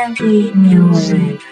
happy music.